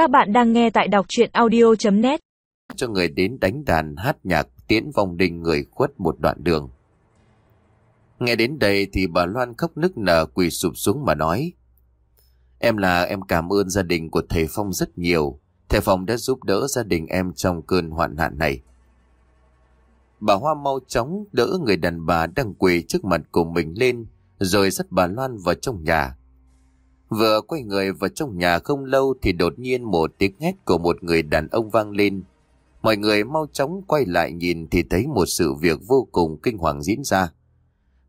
Các bạn đang nghe tại đọc chuyện audio.net cho người đến đánh đàn hát nhạc tiễn vong đình người khuất một đoạn đường. Nghe đến đây thì bà Loan khóc nức nở quỳ sụp xuống mà nói, Em là, em cảm ơn gia đình của thầy Phong rất nhiều. Thầy Phong đã giúp đỡ gia đình em trong cơn hoạn nạn này. Bà Hoa mau chóng đỡ người đàn bà đang quỳ trước mặt của mình lên, rồi dắt bà Loan vào trong nhà. Vừa quay người vào trong nhà không lâu thì đột nhiên một tiếng hét của một người đàn ông vang lên. Mọi người mau chóng quay lại nhìn thì thấy một sự việc vô cùng kinh hoàng diễn ra.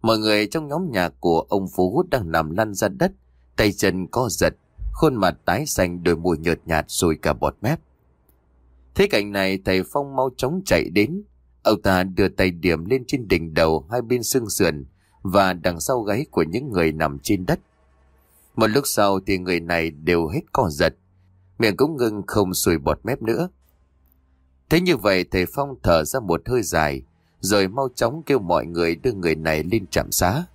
Mọi người trong nhóm nhà của ông Phú đang nằm lăn ra đất, tay chân co giật, khuôn mặt tái xanh đôi môi nhợt nhạt rồi cả bọt mép. Thế cảnh này thầy Phong mau chóng chạy đến. Ông ta đưa tay điểm lên trên đỉnh đầu hai bên xương sườn và đằng sau gáy của những người nằm trên đất. Một lúc sau thì người này đều hết co giật, miệng cũng ngưng không sùi bọt mép nữa. Thế như vậy thầy Phong thở ra một hơi dài, rồi mau chóng kêu mọi người đưa người này lên trạm xá.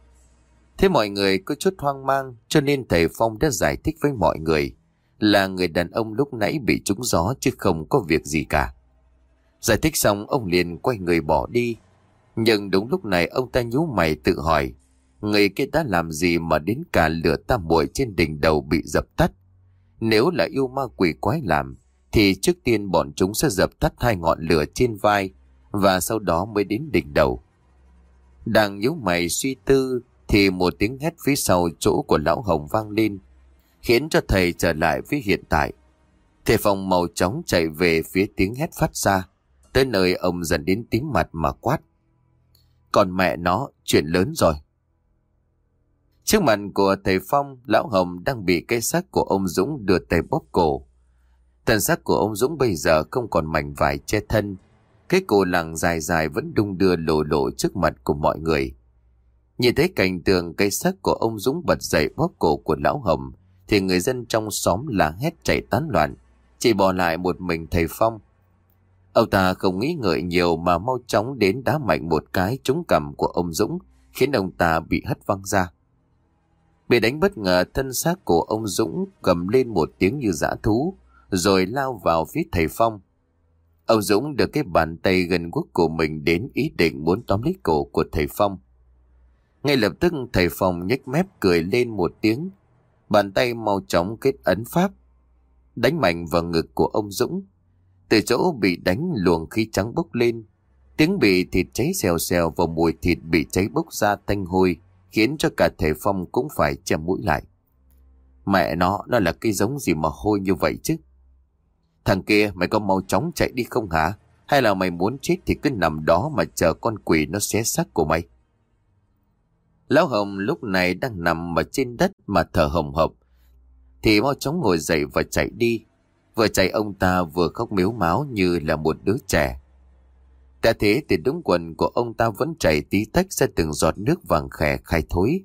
Thế mọi người có chút hoang mang cho nên thầy Phong đã giải thích với mọi người là người đàn ông lúc nãy bị trúng gió chứ không có việc gì cả. Giải thích xong ông liền quay người bỏ đi. Nhưng đúng lúc này ông ta nhú mày tự hỏi người kia đã làm gì mà đến cả lửa tam muội trên đỉnh đầu bị dập tắt. Nếu là yêu ma quỷ quái làm thì trước tiên bọn chúng sẽ dập tắt hai ngọn lửa trên vai và sau đó mới đến đỉnh đầu. Đang nhíu mày suy tư thì một tiếng hét phía sau chỗ của lão Hồng vang lên, khiến cho thầy trở lại với hiện tại. Thầy phòng màu trắng chạy về phía tiếng hét phát ra, tới nơi ông dần đến tím mặt mà quát. Còn mẹ nó, chuyện lớn rồi. Trước mặt của thầy Phong, lão Hồng đang bị cây xác của ông Dũng đưa tay bóp cổ. Thần xác của ông Dũng bây giờ không còn mảnh vải che thân. Cái cổ lằng dài dài vẫn đung đưa lộ lộ trước mặt của mọi người. Nhìn thấy cảnh tượng cây xác của ông Dũng bật dậy bóp cổ của lão Hồng, thì người dân trong xóm là hét chạy tán loạn, chỉ bỏ lại một mình thầy Phong. Ông ta không nghĩ ngợi nhiều mà mau chóng đến đá mạnh một cái trúng cầm của ông Dũng, khiến ông ta bị hất văng ra. Bị đánh bất ngờ thân xác của ông Dũng cầm lên một tiếng như dã thú, rồi lao vào phía thầy Phong. Ông Dũng được cái bàn tay gần quốc của mình đến ý định muốn tóm lấy cổ của thầy Phong. Ngay lập tức thầy Phong nhếch mép cười lên một tiếng. Bàn tay mau chóng kết ấn pháp. Đánh mạnh vào ngực của ông Dũng. Từ chỗ bị đánh luồng khí trắng bốc lên. Tiếng bị thịt cháy xèo xèo và mùi thịt bị cháy bốc ra thanh hôi khiến cho cả thầy Phong cũng phải che mũi lại. Mẹ nó, nó là cái giống gì mà hôi như vậy chứ? Thằng kia, mày có mau chóng chạy đi không hả? Hay là mày muốn chết thì cứ nằm đó mà chờ con quỷ nó xé xác của mày? Lão Hồng lúc này đang nằm ở trên đất mà thở hồng hộc. Thì mau chóng ngồi dậy và chạy đi. Vừa chạy ông ta vừa khóc miếu máu như là một đứa trẻ. Đã thế thì đúng quần của ông ta vẫn chảy tí tách ra từng giọt nước vàng khè khai thối.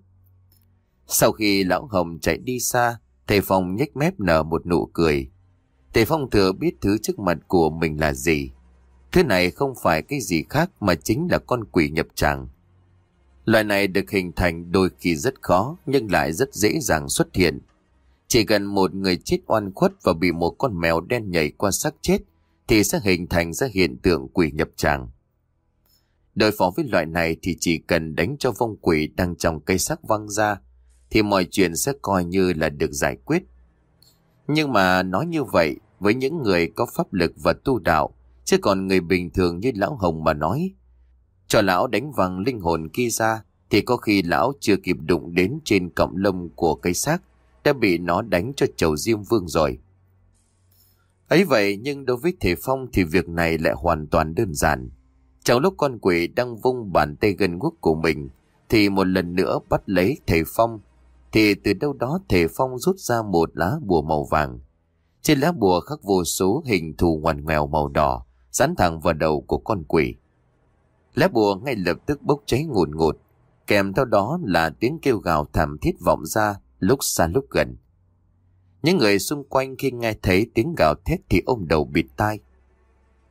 Sau khi lão Hồng chạy đi xa, thầy Phong nhếch mép nở một nụ cười. Thầy Phong thừa biết thứ trước mặt của mình là gì. Thứ này không phải cái gì khác mà chính là con quỷ nhập tràng. Loại này được hình thành đôi khi rất khó nhưng lại rất dễ dàng xuất hiện. Chỉ cần một người chết oan khuất và bị một con mèo đen nhảy qua xác chết thì sẽ hình thành ra hiện tượng quỷ nhập tràng. Đối phó với loại này thì chỉ cần đánh cho vong quỷ đang trong cây xác văng ra, thì mọi chuyện sẽ coi như là được giải quyết. Nhưng mà nói như vậy, với những người có pháp lực và tu đạo, chứ còn người bình thường như Lão Hồng mà nói, cho lão đánh văng linh hồn kia ra, thì có khi lão chưa kịp đụng đến trên cọng lông của cây xác, đã bị nó đánh cho chầu diêm vương rồi. Ấy vậy nhưng đối với Thể Phong thì việc này lại hoàn toàn đơn giản. Trong lúc con quỷ đang vung bàn tay gần quốc của mình thì một lần nữa bắt lấy Thể Phong thì từ đâu đó Thể Phong rút ra một lá bùa màu vàng. Trên lá bùa khắc vô số hình thù ngoằn ngoèo màu đỏ dán thẳng vào đầu của con quỷ. Lá bùa ngay lập tức bốc cháy ngùn ngụt, ngụt, kèm theo đó là tiếng kêu gào thảm thiết vọng ra lúc xa lúc gần. Những người xung quanh khi nghe thấy tiếng gào thét thì ôm đầu bịt tai.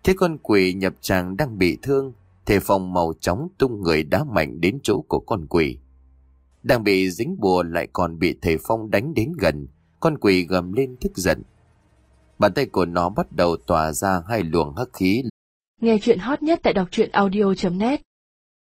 Thế con quỷ nhập tràng đang bị thương, thể phòng màu chóng tung người đá mạnh đến chỗ của con quỷ. Đang bị dính bùa lại còn bị thầy Phong đánh đến gần, con quỷ gầm lên tức giận. Bàn tay của nó bắt đầu tỏa ra hai luồng hắc khí Nghe chuyện hot nhất tại đọc truyện audio.net